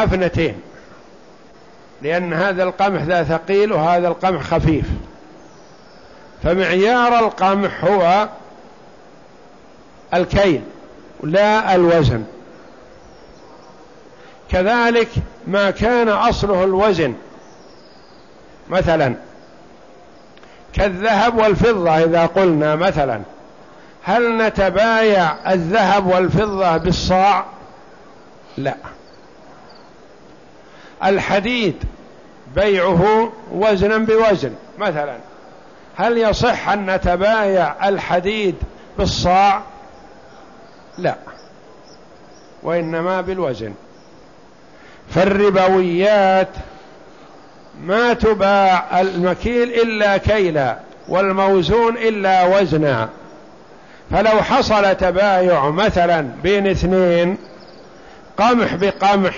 حفنتين. لأن هذا القمح ذا ثقيل وهذا القمح خفيف. فمعيار القمح هو الكيل لا الوزن. كذلك ما كان أصله الوزن. مثلا كالذهب والفضة إذا قلنا مثلا. هل نتبايع الذهب والفضة بالصاع؟ لا. الحديد بيعه وزنا بوزن مثلا. هل يصح أن نتبايع الحديد بالصاع؟ لا وإنما بالوزن. فالربويات ما تباع المكيل إلا كيلا والموزون إلا وزنا. فلو حصل تبايع مثلا بين اثنين قمح بقمح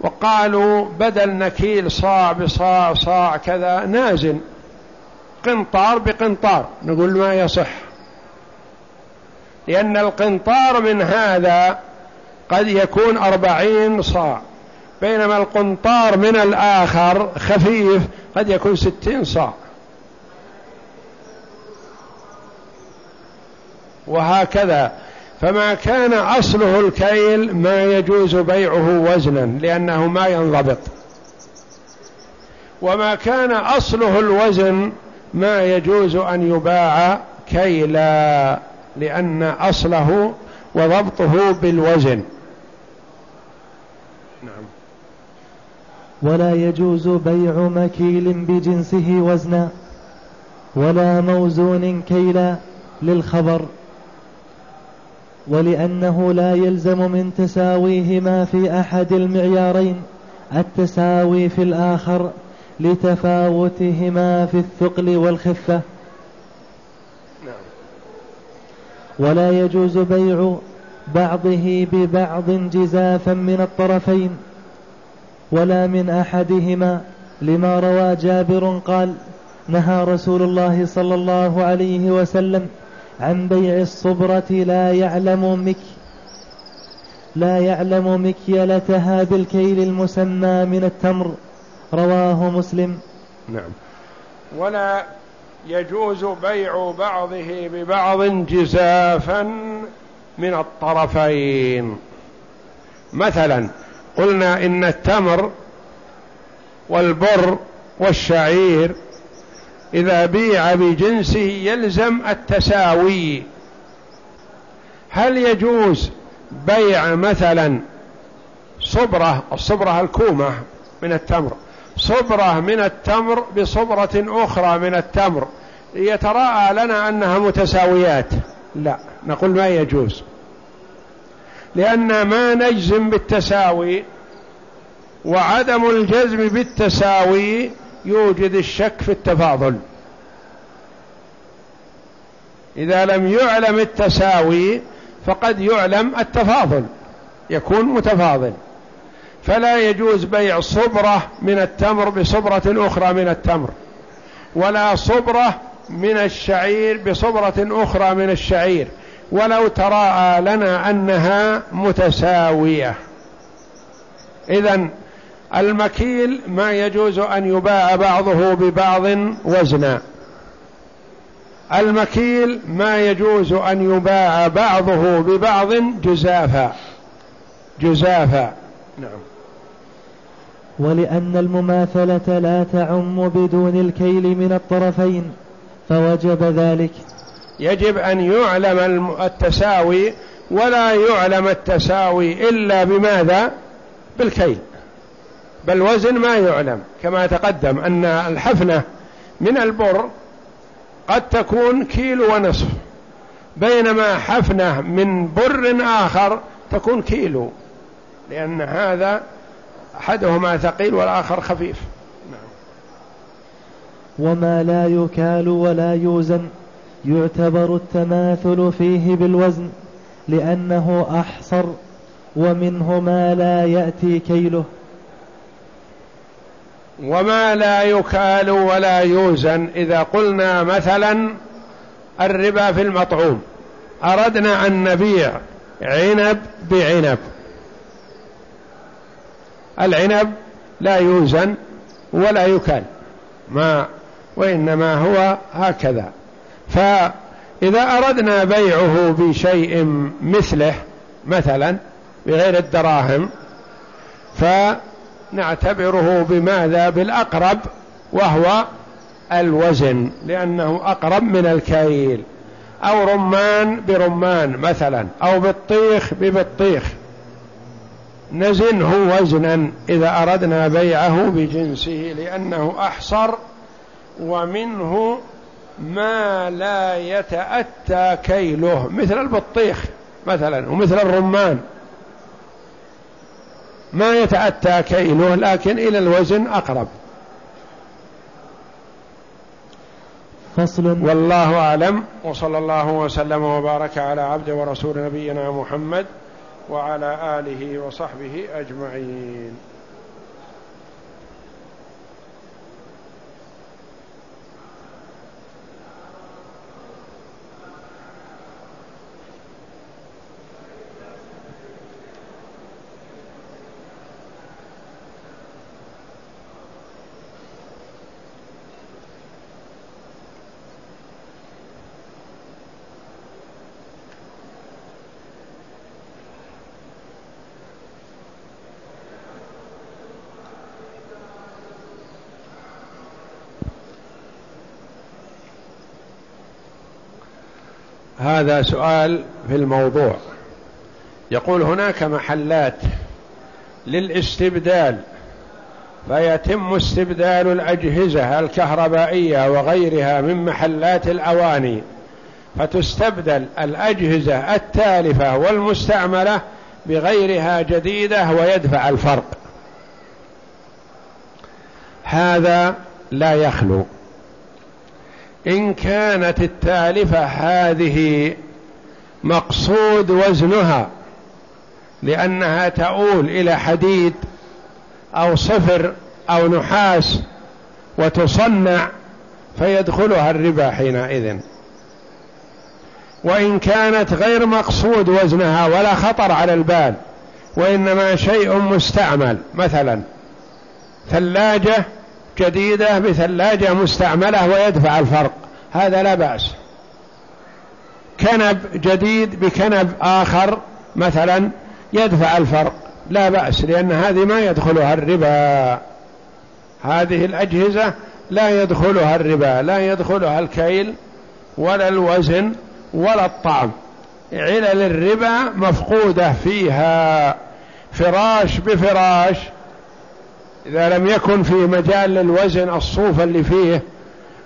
وقالوا بدل نكيل صاع بصاع صاع كذا نازن قنطار بقنطار. نقول ما يصح. لأن القنطار من هذا قد يكون أربعين صاع بينما القنطار من الآخر خفيف قد يكون ستين صاع وهكذا. فما كان أصله الكيل ما يجوز بيعه وزنا لأنه ما ينضبط. وما كان أصله الوزن ما يجوز أن يباع كيلا لأن أصله وضبطه بالوزن. نعم. ولا يجوز بيع مكيل بجنسه وزنا ولا موزون كيلا للخبر. ولأنه لا يلزم من تساويهما في أحد المعيارين التساوي في الآخر لتفاوتهما في الثقل والخفة. ولا يجوز بيع بعضه ببعض جزافا من الطرفين ولا من أحدهما لما روى جابر قال نهى رسول الله صلى الله عليه وسلم عن بيع الصبرة لا يعلم مك لا يعلم مكيلتها بالكيل المسمى من التمر. رواه مسلم. نعم. ولا يجوز بيع بعضه ببعض جزافا من الطرفين. مثلا قلنا إن التمر والبر والشعير إذا بيع بجنسه يلزم التساوي. هل يجوز بيع مثلا صبرة الصبرة الكومة من التمر صبرة من التمر بصبرة أخرى من التمر يتراءى لنا أنها متساويات؟ لا نقول ما يجوز. لأن ما نجزم بالتساوي وعدم الجزم بالتساوي يوجد الشك في التفاضل. إذا لم يعلم التساوي فقد يعلم التفاضل يكون متفاضل. فلا يجوز بيع صبرة من التمر بصبرة أخرى من التمر ولا صبرة من الشعير بصبرة أخرى من الشعير ولو تراءى لنا أنها متساوية. إذا المكيل ما يجوز أن يباع بعضه ببعض وزنا. المكيل ما يجوز أن يباع بعضه ببعض جزافا. جزافا. نعم. ولأن المماثلة لا تعم بدون الكيل من الطرفين فوجب ذلك. يجب أن يعلم التساوي ولا يعلم التساوي إلا بماذا؟ بالكيل. بل وزن ما يعلم. كما تقدم أن الحفنة من البر قد تكون كيلو ونصف بينما حفنة من بر آخر تكون كيلو لأن هذا أحدهما ثقيل والآخر خفيف. نعم. وما لا يكال ولا يوزن يعتبر التماثل فيه بالوزن لأنه أحصر ومنه ما لا يأتي كيله. وما لا يكال ولا يوزن إذا قلنا مثلا الربا في المطعوم. أردنا أن نبيع عنب بعنب. العنب لا يوزن ولا يكال. ما وإنما هو هكذا. فإذا أردنا بيعه بشيء مثله مثلا بغير الدراهم فنعتبره بماذا؟ بالأقرب وهو الوزن لأنه أقرب من الكيل. أو رمان برمان مثلا أو بطيخ ببطيخ. نزنه وزنا إذا أردنا بيعه بجنسه لأنه أحصر ومنه ما لا يتأتى كيله مثل البطيخ مثلا ومثل الرمان. ما يتأتى كيله لكن إلى الوزن أقرب. فصل. والله أعلم وصلى الله وسلم وبارك على عبد ورسول نبينا محمد وعلى آله وصحبه أجمعين. هذا سؤال في الموضوع. يقول هناك محلات للاستبدال فيتم استبدال الأجهزة الكهربائية وغيرها من محلات الأواني فتستبدل الأجهزة التالفة والمستعملة بغيرها جديدة ويدفع الفرق. هذا لا يخلو. إن كانت التالفة هذه مقصود وزنها لأنها تؤول إلى حديد أو صفر أو نحاس وتصنع فيدخلها الربا حينئذ. وإن كانت غير مقصود وزنها ولا خطر على البال وإنما شيء مستعمل مثلا ثلاجة جديدة بثلاجة مستعملة ويدفع الفرق. هذا لا بأس. كنب جديد بكنب آخر مثلا يدفع الفرق. لا بأس لأن هذه ما يدخلها الربا. هذه الأجهزة لا يدخلها الربا لا يدخلها الكيل ولا الوزن ولا الطعم. علل الربا مفقودة فيها. فراش بفراش إذا لم يكن في مجال للوزن الصوف اللي فيه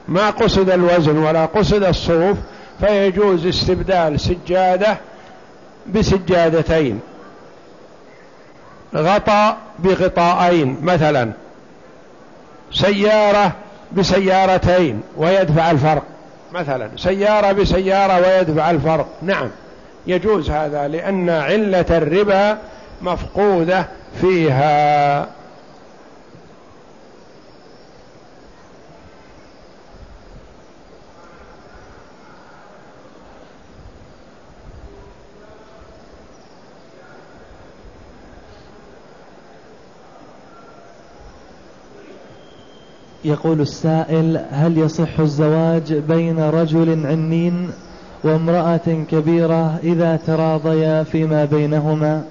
ما قصد الوزن ولا قصد الصوف فيجوز استبدال سجادة بسجادتين. غطاء بغطاءين مثلا. سيارة بسيارتين ويدفع الفرق. مثلا سيارة بسيارة ويدفع الفرق. نعم يجوز هذا لأن علة الربا مفقودة فيها. يقول السائل هل يصح الزواج بين رجل عنين وامرأة كبيرة إذا تراضيا فيما بينهما؟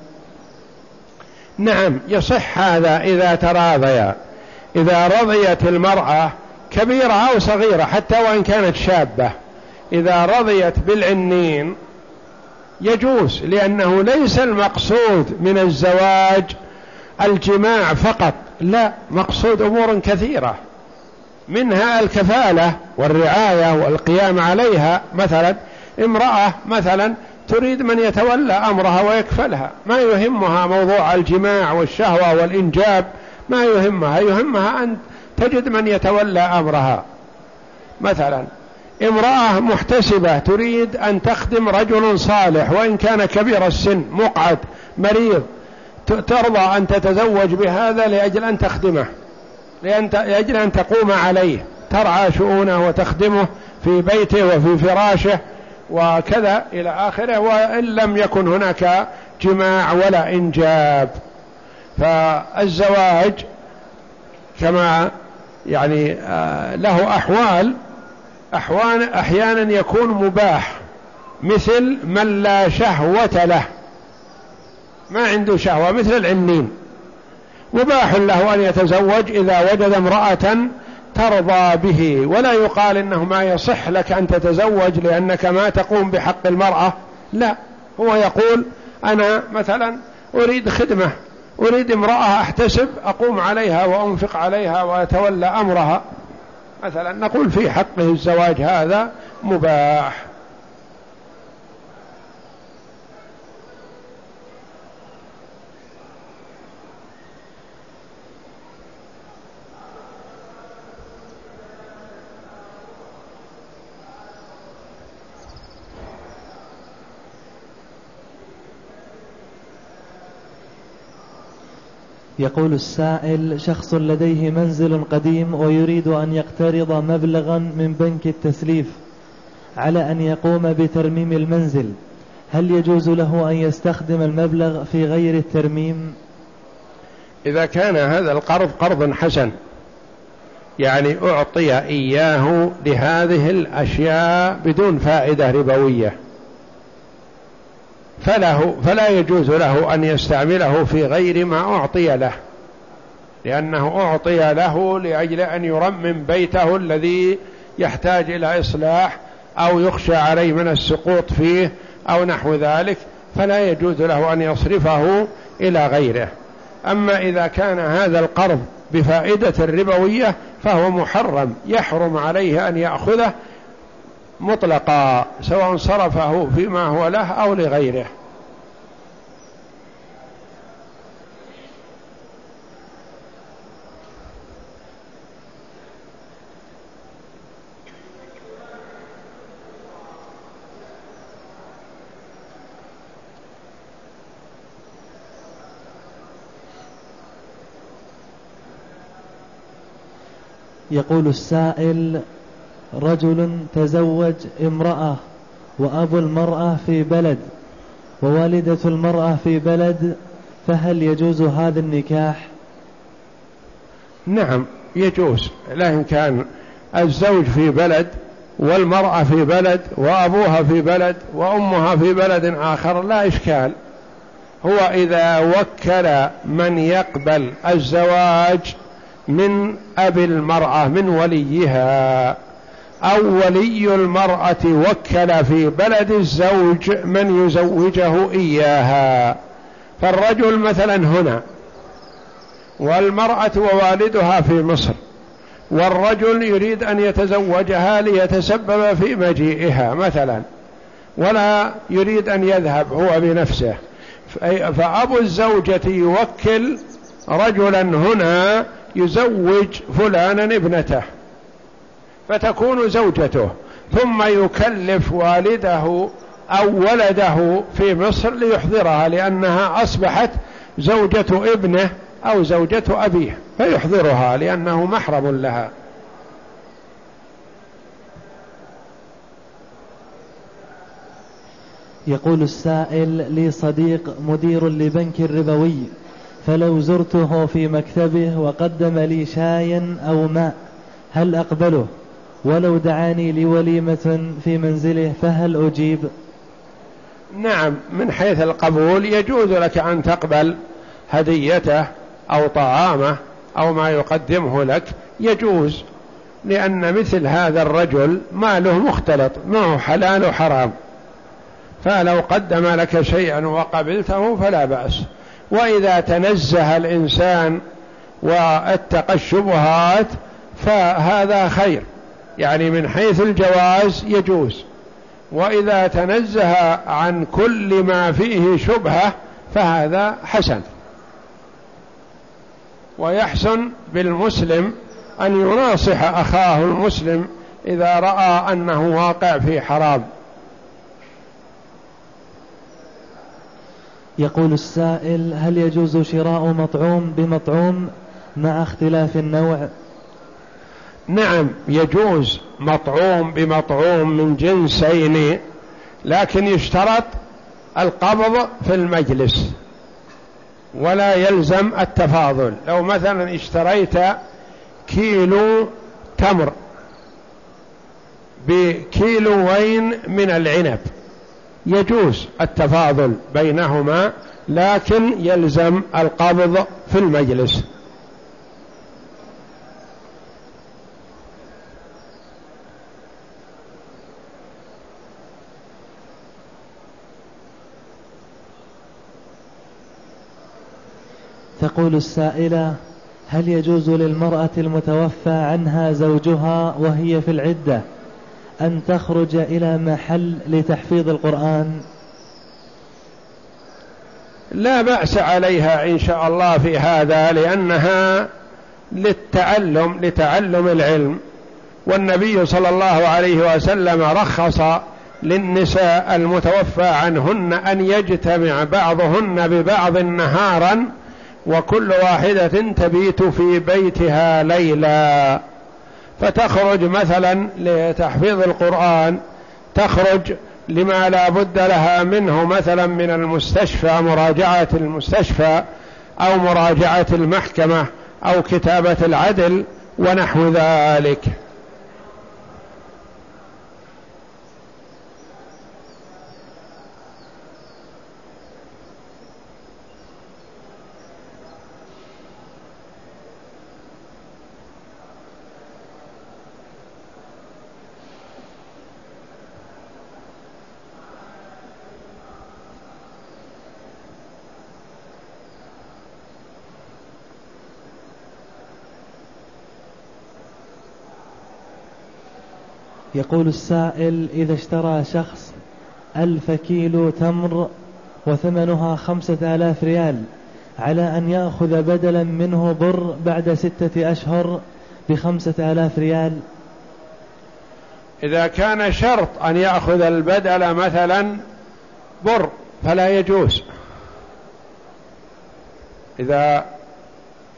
نعم يصح هذا إذا تراضيا. إذا رضيت المرأة كبيرة أو صغيرة حتى وإن كانت شابة إذا رضيت بالعنين يجوز لأنه ليس المقصود من الزواج الجماع فقط لا مقصود أمور كثيرة. منها الكفالة والرعاية والقيام عليها مثلا امرأة مثلا تريد من يتولى أمرها ويكفلها. ما يهمها موضوع الجماع والشهوة والإنجاب ما يهمها. يهمها أن تجد من يتولى أمرها. مثلا امرأة محتسبة تريد أن تخدم رجل صالح وإن كان كبير السن مقعد مريض ترضى أن تتزوج بهذا لأجل أن تخدمه. لأجل أن تقوم عليه ترعى شؤونه وتخدمه في بيته وفي فراشه وكذا إلى آخره وإن لم يكن هناك جماع ولا إنجاب. فالزواج كما يعني آه، له أحوال أحوال أحيانا يكون مباح مثل من لا شهوة له. ما عنده شهوة مثل العنين. مباح له أن يتزوج إذا وجد امرأة ترضى به. ولا يقال إنه ما يصح لك أن تتزوج لأنك ما تقوم بحق المرأة. لا هو يقول أنا مثلا أريد خدمة أريد امرأة أحتسب أقوم عليها وأنفق عليها وأتولى أمرها. مثلا نقول في حقه الزواج هذا مباح. يقول السائل شخص لديه منزل قديم ويريد أن يقترض مبلغا من بنك التسليف على أن يقوم بترميم المنزل. هل يجوز له أن يستخدم المبلغ في غير الترميم؟ إذا كان هذا القرض قرض حسن يعني أعطي إياه لهذه الأشياء بدون فائدة ربوية. فله فلا يجوز له أن يستعمله في غير ما أعطي له لأنه أعطي له لأجل أن يرمم بيته الذي يحتاج إلى إصلاح أو يخشى عليه من السقوط فيه أو نحو ذلك فلا يجوز له أن يصرفه إلى غيره. أما إذا كان هذا القرض بفائدة ربوية فهو محرم يحرم عليه أن يأخذه مطلقا سواء صرفه فيما هو له أو لغيره. يقول السائل رجل تزوج امرأة وأبو المرأة في بلد ووالدة المرأة في بلد فهل يجوز هذا النكاح؟ نعم يجوز لكن كان الزوج في بلد والمرأة في بلد وأبوها في بلد وأمها في بلد آخر لا إشكال. هو إذا وكل من يقبل الزواج من أبي المرأة من وليها. أو ولي المرأة وكل في بلد الزوج من يزوجه إياها. فالرجل مثلا هنا والمرأة ووالدها في مصر والرجل يريد أن يتزوجها ليتسبب في مجيئها مثلا ولا يريد أن يذهب هو بنفسه. فأبو الزوجة يوكل رجلا هنا يزوج فلانا ابنته. فتكون زوجته ثم يكلف والده أو ولده في مصر ليحضرها لأنها أصبحت زوجة ابنه أو زوجة أبيه فيحضرها لأنه محرم لها. يقول السائل لي صديق مدير لبنك ربوي فلو زرته في مكتبه وقدم لي شايا أو ماء هل أقبله؟ ولو دعاني لوليمة في منزله فهل أجيب؟ نعم من حيث القبول يجوز لك أن تقبل هديته أو طعامه أو ما يقدمه لك يجوز لأن مثل هذا الرجل ماله مختلط معه حلال وحرام. فلو قدم لك شيئا وقبلته فلا بأس. وإذا تنزه الإنسان واتقى الشبهات فهذا خير. يعني من حيث الجواز يجوز. وإذا تنزه عن كل ما فيه شبهة فهذا حسن. ويحسن بالمسلم أن يناصح أخاه المسلم إذا رأى أنه واقع في حرام. يقول السائل هل يجوز شراء مطعوم بمطعوم مع اختلاف النوع نعم يجوز مطعوم بمطعوم من جنسين لكن يشترط القبض في المجلس ولا يلزم التفاضل. لو مثلا اشتريت كيلو تمر بكيلوين من العنب يجوز التفاضل بينهما لكن يلزم القبض في المجلس. تقول السائلة هل يجوز للمرأة المتوفى عنها زوجها وهي في العدة أن تخرج إلى محل لتحفيظ القرآن؟ لا بأس عليها إن شاء الله في هذا لأنها للتعلم لتعلم العلم. والنبي صلى الله عليه وسلم رخص للنساء المتوفى عنهن أن يجتمع بعضهن ببعض نهارا وكل واحدة تبيت في بيتها ليلا. فتخرج مثلا لتحفيظ القرآن تخرج لما لا بد لها منه مثلا من المستشفى مراجعة المستشفى أو مراجعة المحكمة أو كتابة العدل ونحو ذلك. يقول السائل إذا اشترى شخص ألف كيلو تمر وثمنها خمسة آلاف ريال على أن يأخذ بدلا منه بر بعد ستة أشهر بخمسة آلاف ريال. إذا كان شرط أن يأخذ البدل مثلا بر فلا يجوز. إذا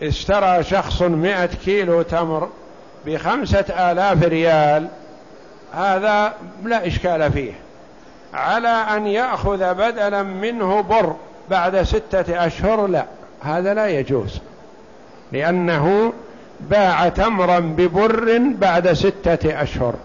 اشترى شخص مئة كيلو تمر بخمسة آلاف ريال هذا لا إشكال فيه. على أن يأخذ بدلا منه بر بعد ستة أشهر لا هذا لا يجوز. لأنه باع تمرا ببر بعد ستة أشهر.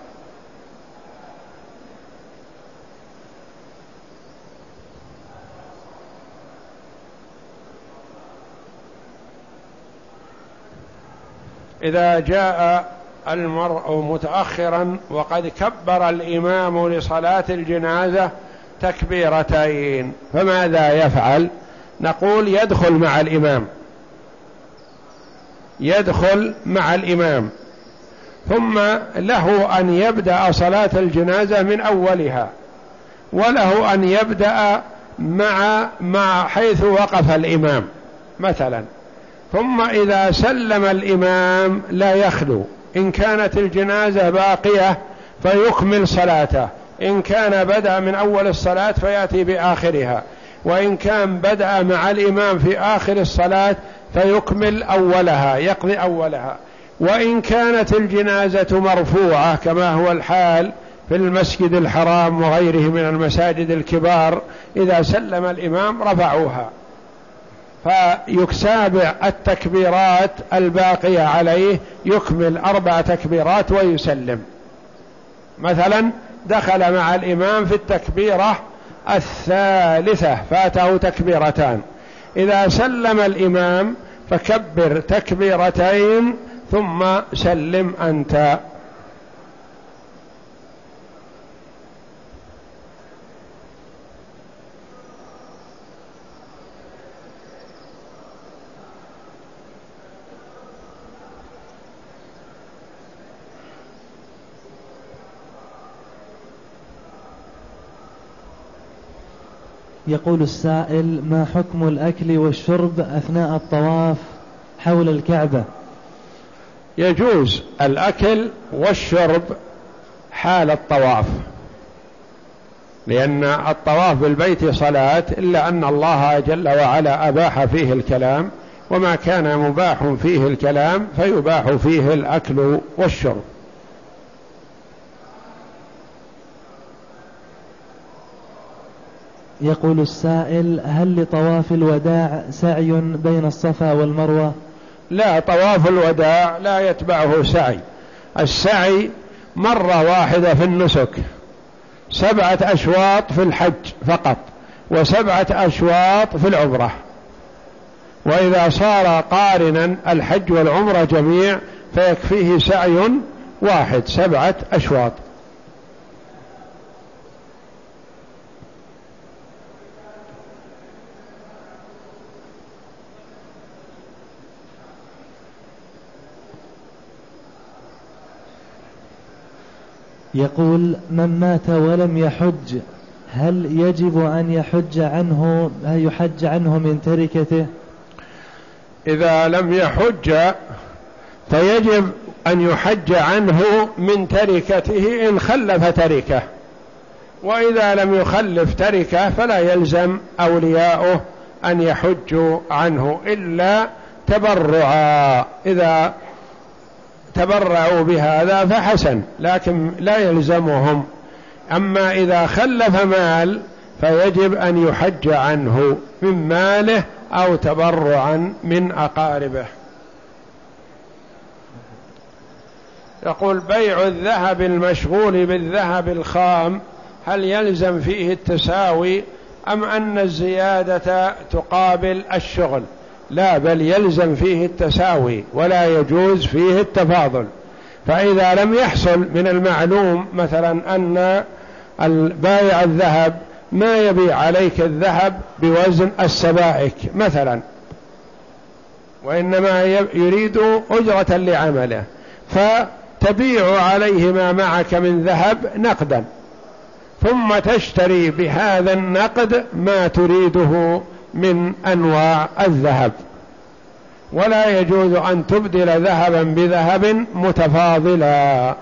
إذا جاء المرء متأخرا وقد كبر الإمام لصلاة الجنازة تكبيرتين فماذا يفعل؟ نقول يدخل مع الإمام. يدخل مع الإمام. ثم له أن يبدأ صلاة الجنازة من أولها وله أن يبدأ مع مع حيث وقف الإمام مثلا. ثم إذا سلم الإمام لا يخلو. إن كانت الجنازة باقية فيكمل صلاته. إن كان بدأ من أول الصلاة فيأتي بآخرها. وإن كان بدأ مع الإمام في آخر الصلاة فيكمل أولها يقضي أولها. وإن كانت الجنازة مرفوعة كما هو الحال في المسجد الحرام وغيره من المساجد الكبار إذا سلم الإمام رفعوها. فيسابع التكبيرات الباقية عليه يكمل أربع تكبيرات ويسلم. مثلا دخل مع الإمام في التكبيرة الثالثة فاته تكبيرتان. إذا سلم الإمام فكبر تكبيرتين ثم سلم أنت. يقول السائل ما حكم الأكل والشرب أثناء الطواف حول الكعبة؟ يجوز الأكل والشرب حال الطواف لأن الطواف بالبيت صلاة إلا أن الله جل وعلا أباح فيه الكلام وما كان مباح فيه الكلام فيباح فيه الأكل والشرب. يقول السائل هل لطواف الوداع سعي بين الصفا والمروة؟ لا طواف الوداع لا يتبعه سعي. السعي مرة واحدة في النسك سبعة أشواط في الحج فقط وسبعة أشواط في العمرة. وإذا صار قارنا الحج والعمرة جميع فيكفيه سعي واحد سبعة أشواط. يقول من مات ولم يحج هل يجب أن يحج عنه يحج عنه من تركته؟ إذا لم يحج فيجب أن يحج عنه من تركته إن خلف تركة. وإذا لم يخلف تركة فلا يلزم أولياؤه أن يحجوا عنه إلا تبرعا. إذا تبرعوا بهذا فحسن لكن لا يلزمهم. أما إذا خلف مال فيجب أن يحج عنه من ماله أو تبرعا من أقاربه. يقول بيع الذهب المشغول بالذهب الخام هل يلزم فيه التساوي أم أن الزيادة تقابل الشغل؟ لا بل يلزم فيه التساوي ولا يجوز فيه التفاضل. فإذا لم يحصل من المعلوم مثلا أن البائع الذهب ما يبيع عليك الذهب بوزن السبائك مثلا وإنما يريد أجرة لعمله فتبيع عليه ما معك من ذهب نقدا ثم تشتري بهذا النقد ما تريده من أنواع الذهب. ولا يجوز أن تبدل ذهبا بذهب متفاضلا.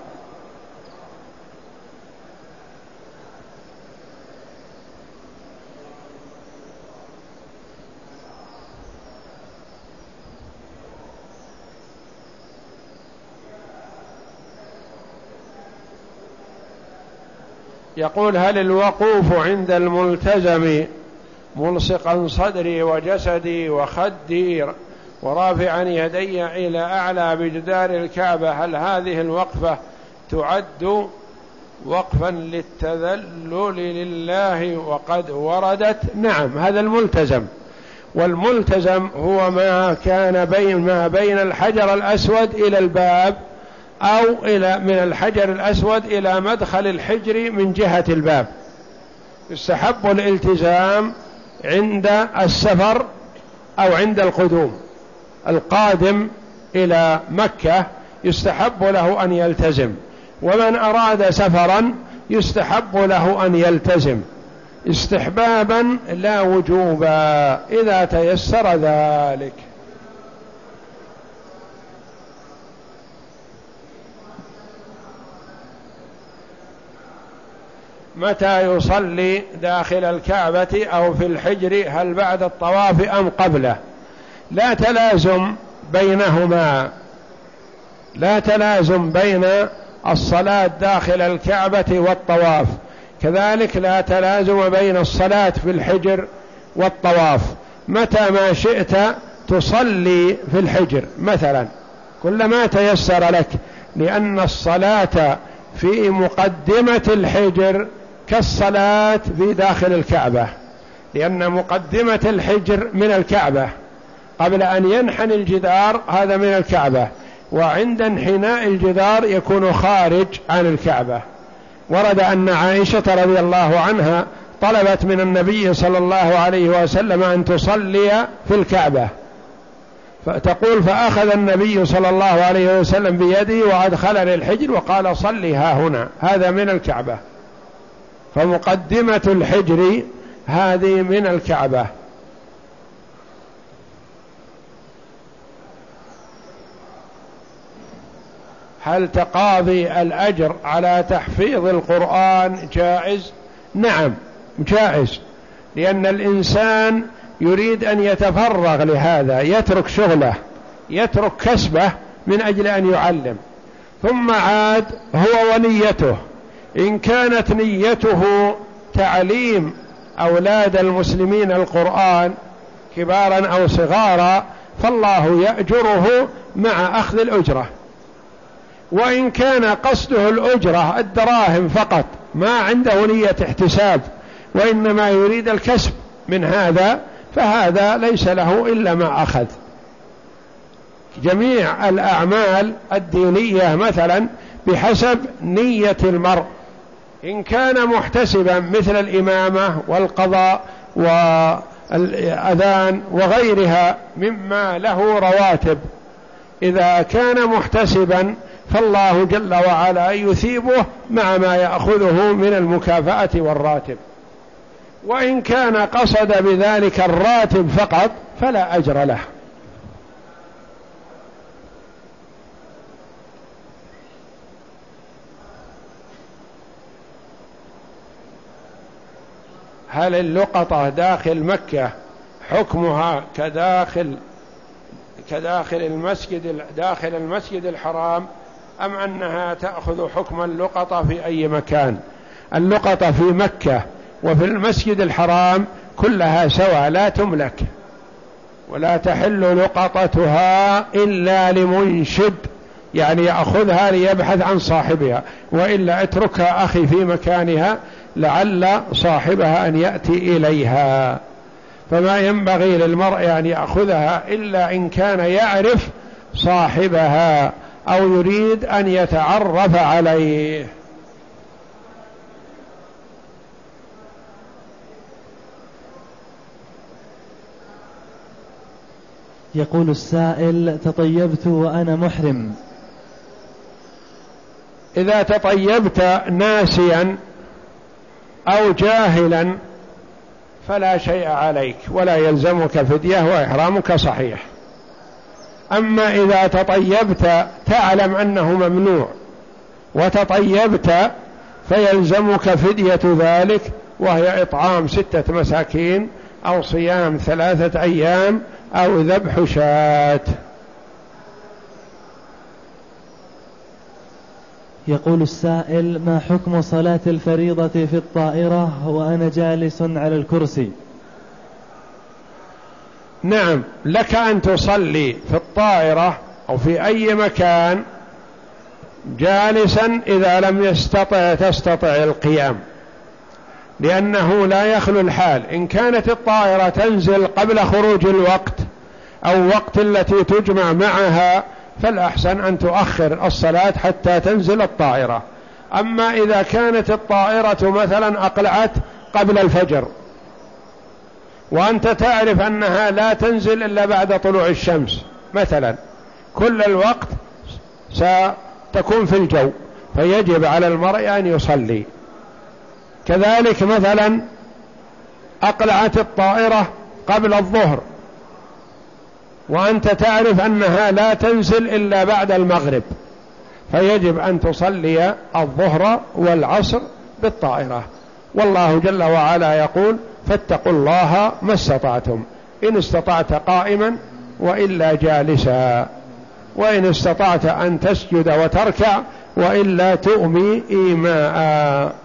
يقول هل الوقوف عند الملتزم ملصقا صدري وجسدي وخدي ورافعا يدي إلى أعلى بجدار الكعبة. هل هذه الوقفة تعد وقفا للتذلل لله وقد وردت؟ نعم هذا الملتزم. والملتزم هو ما كان بين ما بين الحجر الأسود إلى الباب أو إلى من الحجر الأسود إلى مدخل الحجر من جهة الباب. يستحب الالتزام عند السفر أو عند القدوم. القادم إلى مكة يستحب له أن يلتزم ومن أراد سفرا يستحب له أن يلتزم. استحبابا لا وجوبا إذا تيسر ذلك. متى يصلي داخل الكعبة أو في الحجر هل بعد الطواف أم قبله؟ لا تلازم بينهما. لا تلازم بين الصلاة داخل الكعبة والطواف. كذلك لا تلازم بين الصلاة في الحجر والطواف. متى ما شئت تصلي في الحجر مثلا كلما تيسر لك لأن الصلاة في مقدمة الحجر كالصلاة في داخل الكعبة لأن مقدمة الحجر من الكعبة. قبل أن ينحني الجدار هذا من الكعبة وعند انحناء الجدار يكون خارج عن الكعبة. ورد أن عائشة رضي الله عنها طلبت من النبي صلى الله عليه وسلم أن تصلي في الكعبة. فتقول فأخذ النبي صلى الله عليه وسلم بيدي وأدخلني الحجر وقال صلي ها هنا هذا من الكعبة. فمقدمة الحجر هذه من الكعبة. هل تقاضي الأجر على تحفيظ القرآن جائز؟ نعم جائز لأن الإنسان يريد أن يتفرغ لهذا يترك شغله يترك كسبه من أجل أن يعلم. ثم عاد هو ونيته إن كانت نيته تعليم أولاد المسلمين القرآن كبارا أو صغارا فالله يأجره مع أخذ الأجرة. وإن كان قصده الأجرة الدراهم فقط ما عنده نية احتساب وإنما يريد الكسب من هذا فهذا ليس له إلا ما أخذ. جميع الأعمال الدينية مثلا بحسب نية المرء. إن كان محتسبا مثل الإمامة والقضاء والأذان وغيرها مما له رواتب. إذا كان محتسبا فالله جل وعلا يثيبه مع ما يأخذه من المكافأة والراتب. وإن كان قصد بذلك الراتب فقط فلا أجر له. هل اللقطة داخل مكة حكمها كداخل كداخل المسجد داخل المسجد الحرام أم أنها تأخذ حكم اللقطة في أي مكان؟ اللقطة في مكة وفي المسجد الحرام كلها سواء لا تملك ولا تحل لقطتها إلا لمنشد يعني يأخذها ليبحث عن صاحبها وإلا اتركها أخي في مكانها لعل صاحبها أن يأتي إليها. فما ينبغي للمرء أن يأخذها إلا إن كان يعرف صاحبها أو يريد أن يتعرف عليه. يقول السائل تطيبت وأنا محرم. إذا تطيبت ناسيا أو جاهلا فلا شيء عليك ولا يلزمك فدية وإحرامك صحيح. أما إذا تطيبت تعلم أنه ممنوع وتطيبت فيلزمك فدية ذلك وهي إطعام ستة مساكين أو صيام ثلاثة أيام أو ذبح شاة. يقول السائل ما حكم صلاة الفريضة في الطائرة وأنا جالس على الكرسي؟ نعم لك أن تصلي في الطائرة أو في أي مكان جالسا إذا لم يستطع تستطع القيام لأنه لا يخلو الحال. إن كانت الطائرة تنزل قبل خروج الوقت أو وقت التي تجمع معها فالأحسن أن تؤخر الصلاة حتى تنزل الطائرة. أما إذا كانت الطائرة مثلا أقلعت قبل الفجر وأنت تعرف أنها لا تنزل إلا بعد طلوع الشمس مثلا كل الوقت ستكون في الجو فيجب على المرء أن يصلي. كذلك مثلا أقلعت الطائرة قبل الظهر وأنت تعرف أنها لا تنزل إلا بعد المغرب. فيجب أن تصلي الظهر والعصر بالطائرة. والله جل وعلا يقول فاتقوا الله ما استطعتم. إن استطعت قائما وإلا جالسا. وإن استطعت أن تسجد وتركع وإلا تؤمي إيماء.